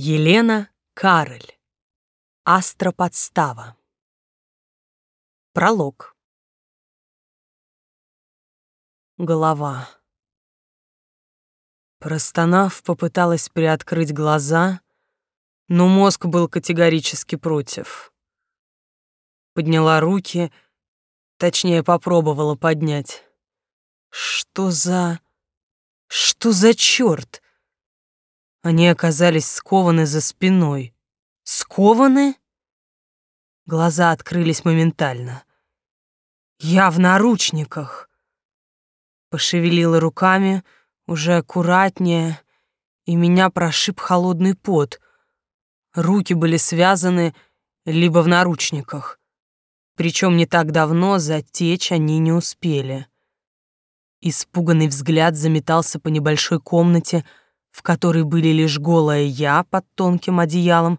Елена Кароль. Астроподстава. Пролог. Голова. Простонав, попыталась приоткрыть глаза, но мозг был категорически против. Подняла руки, точнее, попробовала поднять. Что за... Что за чёрт? Они оказались скованы за спиной. Скованы? Глаза открылись моментально. Я в наручниках. Пошевелила руками, уже аккуратнее, и меня прошиб холодный пот. Руки были связаны либо в наручниках. Причем не так давно затечь они не успели. Испуганный взгляд заметался по небольшой комнате, в которой были лишь голая я под тонким одеялом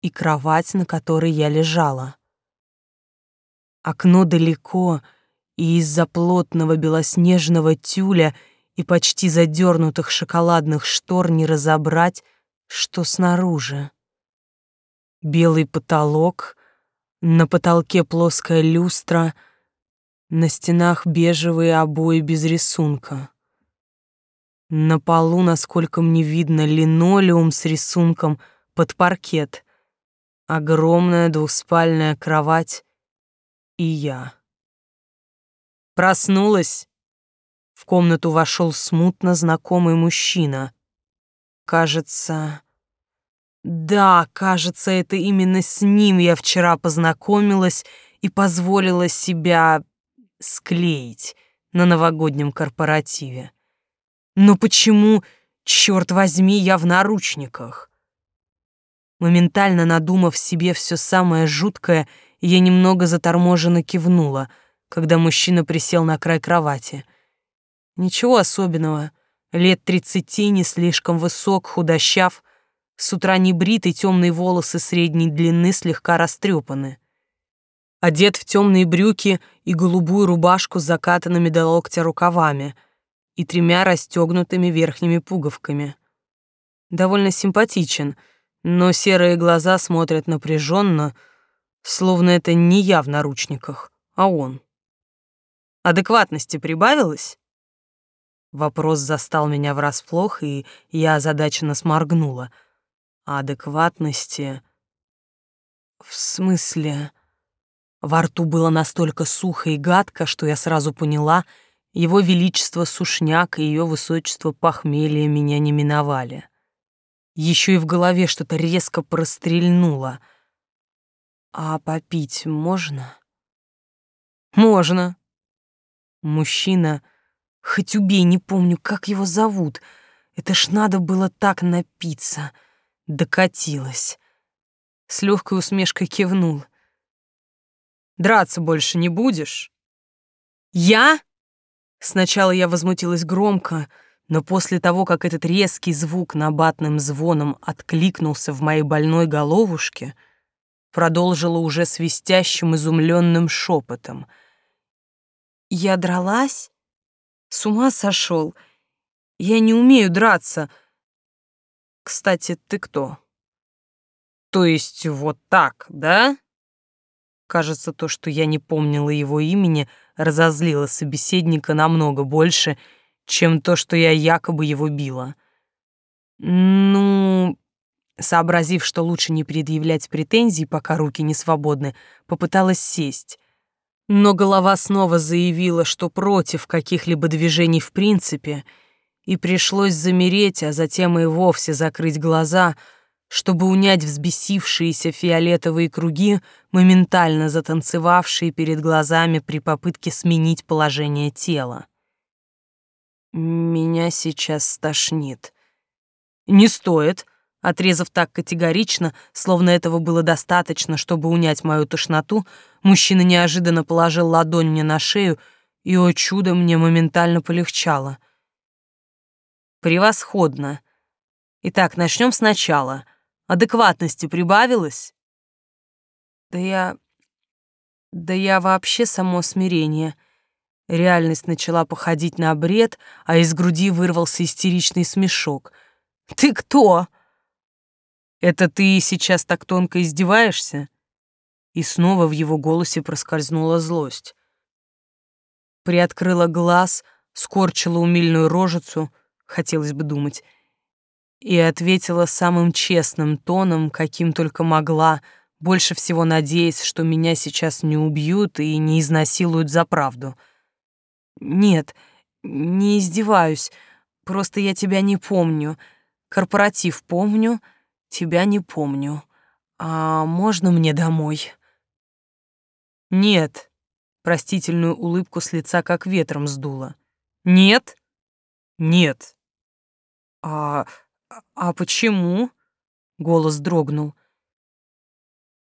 и кровать, на которой я лежала. Окно далеко, и из-за плотного белоснежного тюля и почти задернутых шоколадных штор не разобрать, что снаружи. Белый потолок, на потолке плоская люстра, на стенах бежевые обои без рисунка. На полу, насколько мне видно, линолеум с рисунком под паркет. Огромная двухспальная кровать и я. Проснулась. В комнату вошел смутно знакомый мужчина. Кажется... Да, кажется, это именно с ним я вчера познакомилась и позволила себя склеить на новогоднем корпоративе. Но почему, черт возьми, я в наручниках? Моментально надумав себе все самое жуткое, я немного заторможенно кивнула, когда мужчина присел на край кровати. Ничего особенного. Лет тридцати, не слишком высок, худощав, с утра не бритый, темные волосы средней длины слегка растрепаны. Одет в темные брюки и голубую рубашку с закатанными до локтя рукавами — и тремя расстегнутыми верхними пуговками. Довольно симпатичен, но серые глаза смотрят напряженно, словно это не я в наручниках, а он. Адекватности прибавилось? Вопрос застал меня врасплох, и я озадаченно сморгнула. Адекватности... В смысле... Во рту было настолько сухо и гадко, что я сразу поняла — его величество Сушняк и ее высочество Похмелье меня не миновали. Еще и в голове что-то резко прострельнуло. А попить можно? Можно. Мужчина, хоть убей, не помню, как его зовут. Это ж надо было так напиться. Докатилась. С легкой усмешкой кивнул. Драться больше не будешь? Я? Сначала я возмутилась громко, но после того, как этот резкий звук набатным звоном откликнулся в моей больной головушке, продолжила уже свистящим изумленным шепотом. «Я дралась? С ума сошел? Я не умею драться. Кстати, ты кто?» «То есть вот так, да?» Кажется, то, что я не помнила его имени, разозлило собеседника намного больше, чем то, что я якобы его била. Ну, сообразив, что лучше не предъявлять претензий, пока руки не свободны, попыталась сесть. Но голова снова заявила, что против каких-либо движений в принципе, и пришлось замереть, а затем и вовсе закрыть глаза — чтобы унять взбесившиеся фиолетовые круги, моментально затанцевавшие перед глазами при попытке сменить положение тела. «Меня сейчас стошнит». «Не стоит», Отрезав так категорично, словно этого было достаточно, чтобы унять мою тошноту, мужчина неожиданно положил ладонь мне на шею, и, о чудо, мне моментально полегчало. «Превосходно. Итак, начнем сначала. Адекватности прибавилось? Да я... Да я вообще само смирение. Реальность начала походить на бред, а из груди вырвался истеричный смешок. «Ты кто?» Это ты сейчас так тонко издеваешься? И снова в его голосе проскользнула злость. Приоткрыла глаз, скорчила умильную рожицу, хотелось бы думать, и ответила самым честным тоном, каким только могла, больше всего надеясь, что меня сейчас не убьют и не изнасилуют за правду. «Нет, не издеваюсь, просто я тебя не помню. Корпоратив помню, тебя не помню. А можно мне домой?» «Нет», — простительную улыбку с лица как ветром сдуло. «Нет? Нет». «А... а почему?» — голос дрогнул.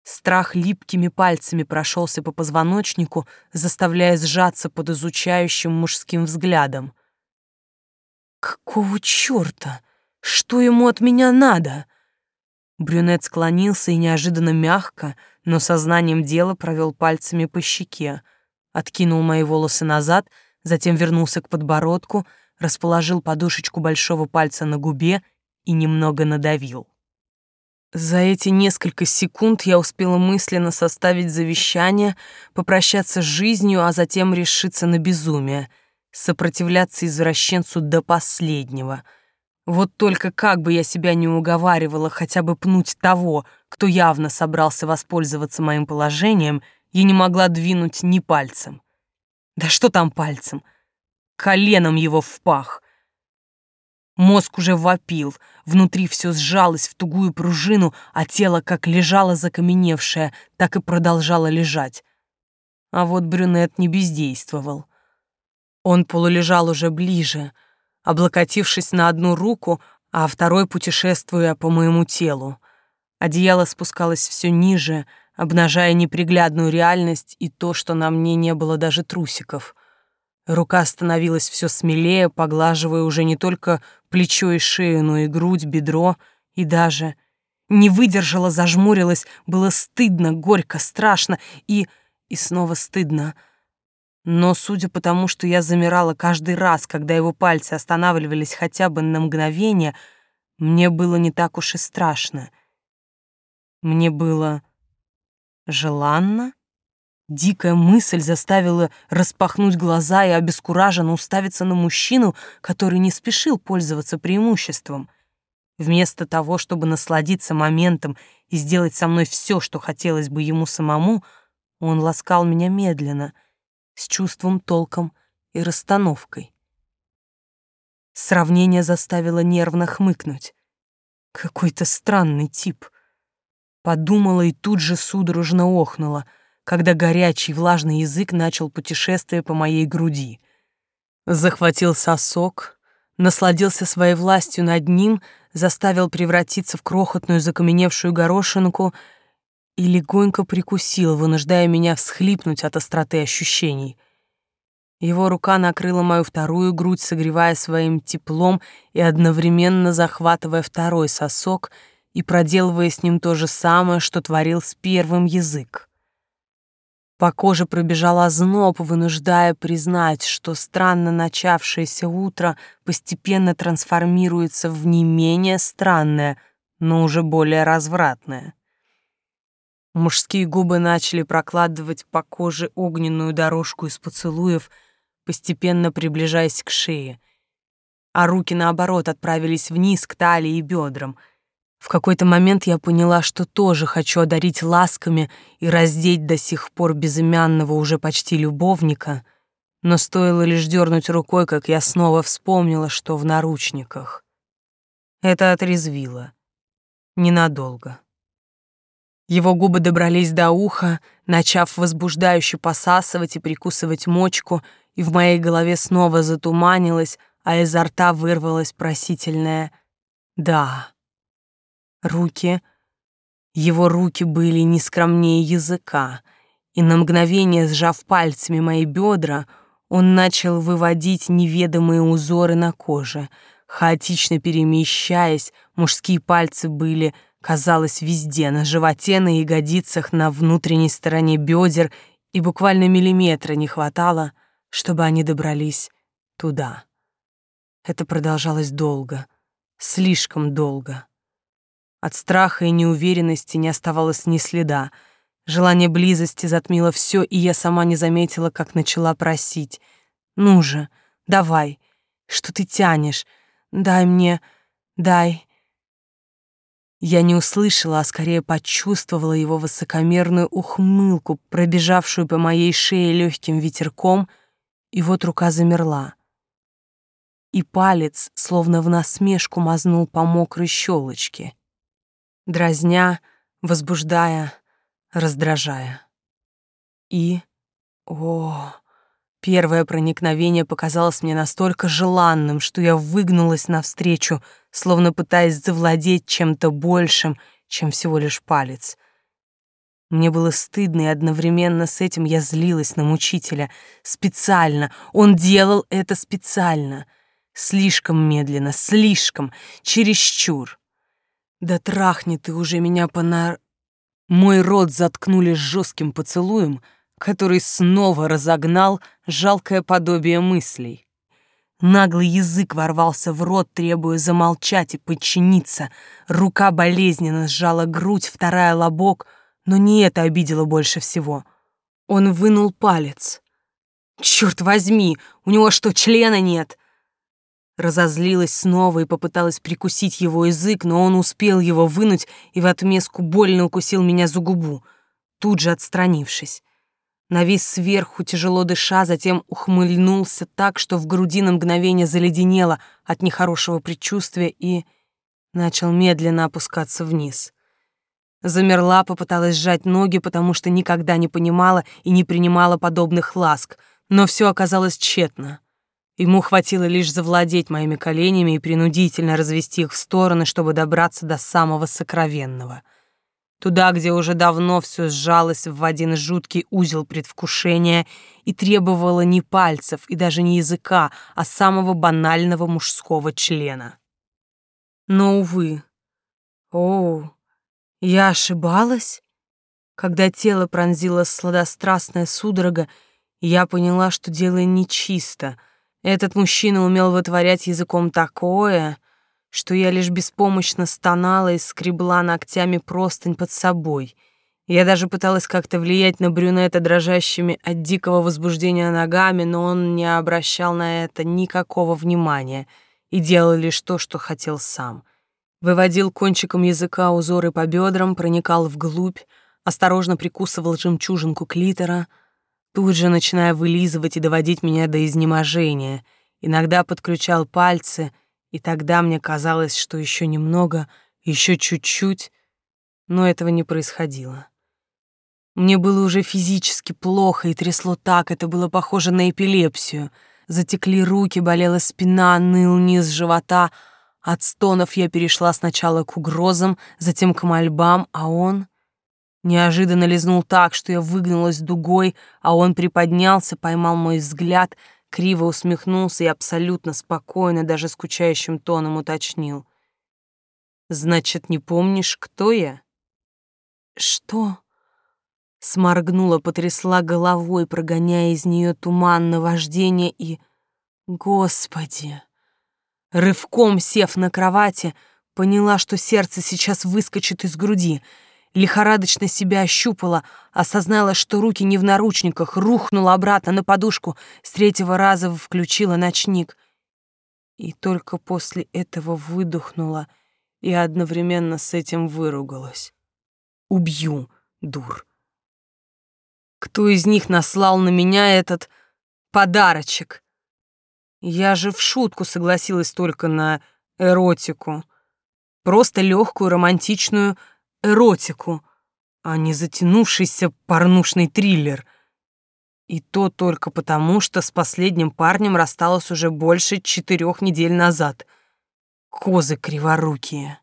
Страх липкими пальцами прошелся по позвоночнику, заставляя сжаться под изучающим мужским взглядом. «Какого чёрта? Что ему от меня надо?» Брюнет склонился и неожиданно мягко, но сознанием дела провел пальцами по щеке, откинул мои волосы назад, затем вернулся к подбородку, расположил подушечку большого пальца на губе и немного надавил. За эти несколько секунд я успела мысленно составить завещание, попрощаться с жизнью, а затем решиться на безумие, сопротивляться извращенцу до последнего. Вот только как бы я себя не уговаривала хотя бы пнуть того, кто явно собрался воспользоваться моим положением, я не могла двинуть ни пальцем. Да что там пальцем? Коленом его в пах — Мозг уже вопил, внутри все сжалось в тугую пружину, а тело как лежало закаменевшее, так и продолжало лежать. А вот брюнет не бездействовал. Он полулежал уже ближе, облокотившись на одну руку, а второй путешествуя по моему телу. Одеяло спускалось все ниже, обнажая неприглядную реальность и то, что на мне не было даже трусиков. Рука становилась все смелее, поглаживая уже не только плечо и шею, но и грудь, бедро и даже... Не выдержала, зажмурилась, было стыдно, горько, страшно и... и снова стыдно. Но судя по тому, что я замирала каждый раз, когда его пальцы останавливались хотя бы на мгновение, мне было не так уж и страшно. Мне было желанно? Дикая мысль заставила распахнуть глаза и обескураженно уставиться на мужчину, который не спешил пользоваться преимуществом. Вместо того, чтобы насладиться моментом и сделать со мной все, что хотелось бы ему самому, он ласкал меня медленно, с чувством, толком и расстановкой. Сравнение заставило нервно хмыкнуть. Какой-то странный тип. Подумала и тут же судорожно охнула — когда горячий влажный язык начал путешествие по моей груди. Захватил сосок, насладился своей властью над ним, заставил превратиться в крохотную закаменевшую горошинку и легонько прикусил, вынуждая меня всхлипнуть от остроты ощущений. Его рука накрыла мою вторую грудь, согревая своим теплом и одновременно захватывая второй сосок и проделывая с ним то же самое, что творил с первым язык. По коже пробежал озноб, вынуждая признать, что странно начавшееся утро постепенно трансформируется в не менее странное, но уже более развратное. Мужские губы начали прокладывать по коже огненную дорожку из поцелуев, постепенно приближаясь к шее, а руки, наоборот, отправились вниз к талии и бедрам — в какой-то момент я поняла, что тоже хочу одарить ласками и раздеть до сих пор безымянного уже почти любовника, но стоило лишь дернуть рукой, как я снова вспомнила, что в наручниках. Это отрезвило. Ненадолго. Его губы добрались до уха, начав возбуждающе посасывать и прикусывать мочку, и в моей голове снова затуманилось, а изо рта вырвалось просительное «да». Руки... Его руки были не скромнее языка, и на мгновение, сжав пальцами мои бедра, он начал выводить неведомые узоры на коже. Хаотично перемещаясь, мужские пальцы были, казалось, везде, на животе, на ягодицах, на внутренней стороне бедер, и буквально миллиметра не хватало, чтобы они добрались туда. Это продолжалось долго, слишком долго. От страха и неуверенности не оставалось ни следа. Желание близости затмило все, и я сама не заметила, как начала просить. «Ну же, давай, что ты тянешь? Дай мне, дай». Я не услышала, а скорее почувствовала его высокомерную ухмылку, пробежавшую по моей шее легким ветерком, и вот рука замерла. И палец, словно в насмешку, мазнул по мокрой щелочке дразня, возбуждая, раздражая. И, о, первое проникновение показалось мне настолько желанным, что я выгнулась навстречу, словно пытаясь завладеть чем-то большим, чем всего лишь палец. Мне было стыдно, и одновременно с этим я злилась на мучителя. Специально. Он делал это специально. Слишком медленно, слишком, чересчур. Да трахни ты уже меня по нар... Мой рот заткнули жестким поцелуем, который снова разогнал жалкое подобие мыслей. Наглый язык ворвался в рот, требуя замолчать и подчиниться. Рука болезненно сжала грудь, вторая — лобок, но не это обидело больше всего. Он вынул палец. «Черт возьми, у него что, члена нет?» Разозлилась снова и попыталась прикусить его язык, но он успел его вынуть и в отместку больно укусил меня за губу, тут же отстранившись. Навис сверху, тяжело дыша, затем ухмыльнулся так, что в груди на мгновение заледенело от нехорошего предчувствия и начал медленно опускаться вниз. Замерла, попыталась сжать ноги, потому что никогда не понимала и не принимала подобных ласк, но все оказалось тщетно. Ему хватило лишь завладеть моими коленями и принудительно развести их в стороны, чтобы добраться до самого сокровенного. Туда, где уже давно все сжалось в один жуткий узел предвкушения и требовало не пальцев и даже не языка, а самого банального мужского члена. Но, увы, о, я ошибалась? Когда тело пронзило сладострастная судорога, я поняла, что дело нечисто — этот мужчина умел вытворять языком такое, что я лишь беспомощно стонала и скребла ногтями простынь под собой. Я даже пыталась как-то влиять на брюнета дрожащими от дикого возбуждения ногами, но он не обращал на это никакого внимания и делал лишь то, что хотел сам. Выводил кончиком языка узоры по бедрам, проникал вглубь, осторожно прикусывал жемчужинку клитора — тут же начиная вылизывать и доводить меня до изнеможения. Иногда подключал пальцы, и тогда мне казалось, что еще немного, еще чуть-чуть, но этого не происходило. Мне было уже физически плохо и трясло так, это было похоже на эпилепсию. Затекли руки, болела спина, ныл низ живота. От стонов я перешла сначала к угрозам, затем к мольбам, а он... Неожиданно лизнул так, что я выгнулась дугой, а он приподнялся, поймал мой взгляд, криво усмехнулся и абсолютно спокойно, даже скучающим тоном уточнил. «Значит, не помнишь, кто я?» «Что?» Сморгнула, потрясла головой, прогоняя из нее туман наваждения и... Господи! Рывком сев на кровати, поняла, что сердце сейчас выскочит из груди — лихорадочно себя ощупала, осознала, что руки не в наручниках, рухнула обратно на подушку, с третьего раза включила ночник. И только после этого выдохнула и одновременно с этим выругалась. Убью, дур. Кто из них наслал на меня этот подарочек? Я же в шутку согласилась только на эротику. Просто легкую, романтичную эротику, а не затянувшийся порнушный триллер. И то только потому, что с последним парнем рассталась уже больше четырех недель назад. Козы криворукие.